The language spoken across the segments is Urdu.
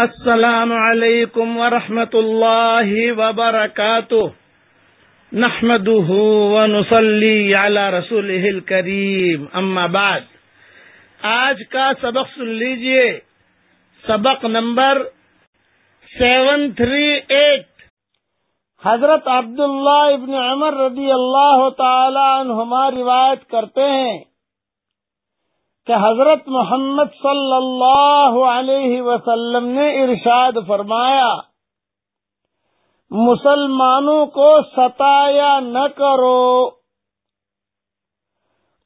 السلام علیکم ورحمۃ اللہ وبرکاتہ۔ نحمده ونصلي على رسوله الكريم اما بعد۔ آج کا سبق سن لیجیے۔ سبق نمبر سیون تھری ایٹ۔ حضرت عبداللہ ابن عمر رضی اللہ تعالی عنہما روایت کرتے ہیں۔ کہ حضرت محمد صلی اللہ علیہ وسلم نے ارشاد فرمایا، مسلمانوں کو ستایا نہ کرو،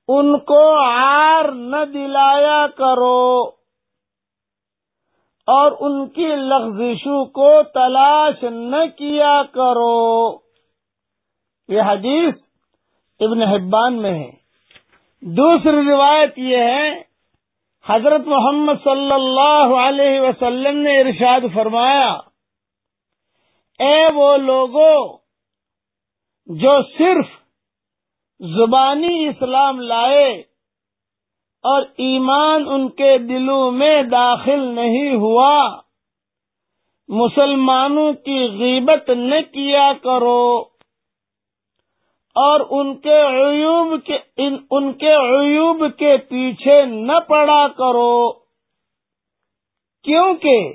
ان کو آر نہ دلایا کرو، اور ان کی لغزشوں کو تلاش نہ کیا کرو۔ یہ حدیث ابن حبان میں ہے۔ دوسری روایت یہ ہے، حضرت محمد صلی اللہ علیہ وسلم نے ارشاد فرمایا، اے وہ لوگوں جو صرف زبانی اسلام لائے اور ایمان ان کے دلوں میں داخل نہیں ہوا، مسلمانوں کی غیبت نہ کیا کرو۔ اور ان کے عیوب کے ان کے عیوب کے پیچھے نہ پڑا کرو۔ کیونکہ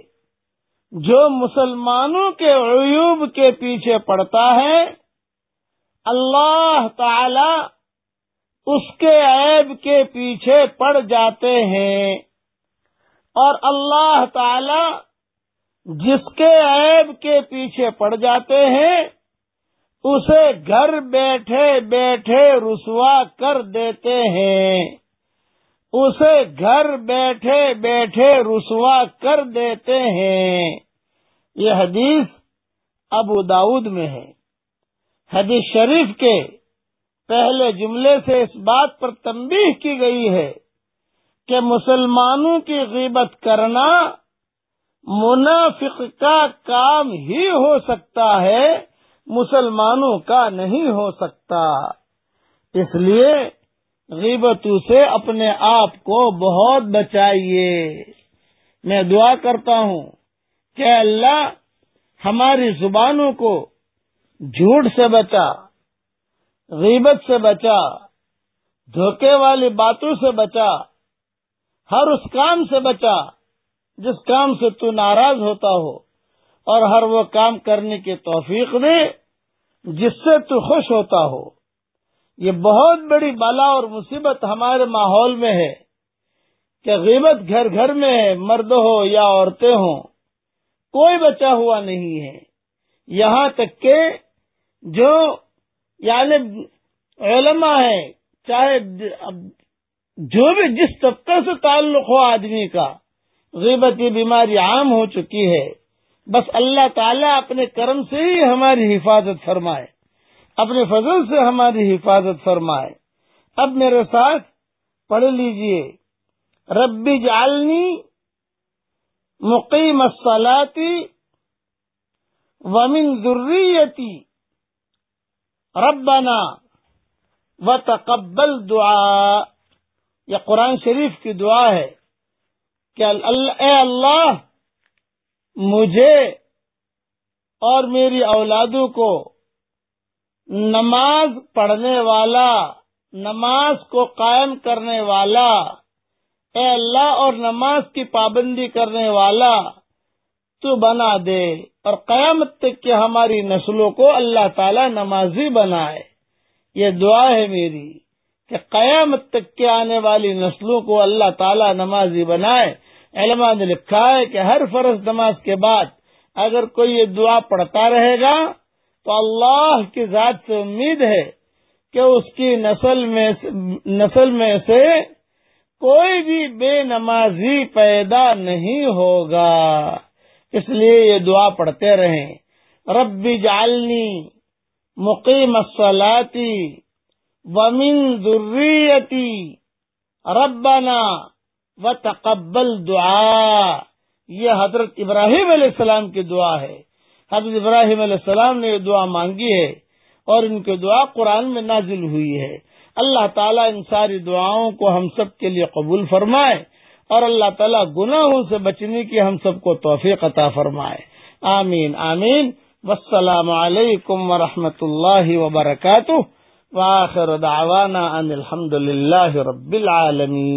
جو مسلمانوں کے عیوب کے پیچھے پڑتا ہے، اللہ تعالی اس کے عیب کے پیچھے پڑ جاتے ہیں۔ اور اللہ تعالی جس کے عیب کے پیچھے پڑ جاتے ہیں اسے گھر بیٹھے بیٹھے رسوا کر دیتے ہیں۔ اسے گھر بیٹھے بیٹھے رسوا کر دیتے ہیں۔ یہ حدیث ابو داود میں ہے۔ حدیث شریف کے پہلے جملے سے اس بات پر تنبیہ کی گئی ہے کہ مسلمانوں کی غیبت کرنا منافق کا کام ہی ہو سکتا ہے۔ مسلمانوں کا نہیں ہو سکتا۔ اس لیے غیبتوں سے اپنے آپ کو بہت بچائیے۔ میں دعا کرتا ہوں کہ اللہ ہماری زبانوں کو جھوٹ سے بچا، غیبت سے بچا، دھوکے والی باتوں سے بچا، ہر اس کام سے بچا جس کام سے تو ناراض ہوتا ہو۔ اور ہر وہ کام کرنے کی توفیق دے جس سے تو خوش ہوتا ہو۔ یہ بہت بڑی بالا اور مصیبت ہمارے ماحول میں ہے کہ غیبت گھر گھر میں ہے مرد ہو یا عورتیں ہوں، کوئی بچا ہوا نہیں ہے۔ یہاں تک کہ جو یعنی علماء ہے چاہے جو بھی جس طبقے سے تعلق ہو آدمی کا، غیبت کی بیماری عام ہو چکی ہے۔ بس اللہ تعالیٰ اپنے کرم سے ہی ہماری حفاظت فرمائے، اپنے فضل سے ہماری حفاظت فرمائے۔ اب میرے ساتھ پڑھ لیجیے۔ ربی جالنی مقیم الصلاتی ومن ذریتی۔ ربنا و تقبل دعا۔ یہ قرآن شریف کی دعا ہے کہ اے اللہ مجھے اور میری اولادوں کو نماز پڑھنے والا، نماز کو قائم کرنے والا، اے اللہ اور نماز کی پابندی کرنے والا تو بنا دے اور قیامت تک کہ ہماری نسلوں کو اللہ تعالی نمازی بنائے۔ یہ دعا ہے میری کہ قیامت تک کے آنے والی نسلوں کو اللہ تعالی نمازی بنائے۔ علماء نے لکھا ہے کہ ہر فرض نماز کے بعد اگر کوئی یہ دعا پڑھتا رہے گا تو اللہ کی ذات سے امید ہے کہ اس کی نسل میں نسل میں سے کوئی بھی بے نمازی پیدا نہیں ہوگا۔ اس لیے یہ دعا پڑھتے رہیں۔ ربی جالنی مقیم الصلاتی ومن ذریتی ربنا و تقبل دعا۔ یہ حضرت ابراہیم علیہ السلام کی دعا ہے۔ حضرت ابراہیم علیہ السلام نے یہ دعا مانگی ہے اور ان کی دعا قرآن میں نازل ہوئی ہے۔ اللہ تعالیٰ ان ساری دعاؤں کو ہم سب کے لیے قبول فرمائے اور اللہ تعالیٰ گناہوں سے بچنے کی ہم سب کو توفیق عطا فرمائے۔ آمین آمین۔ والسلام علیکم ورحمۃ اللہ وبرکاتہ۔ واخر دعوانا ان الحمد للہ رب العالمین۔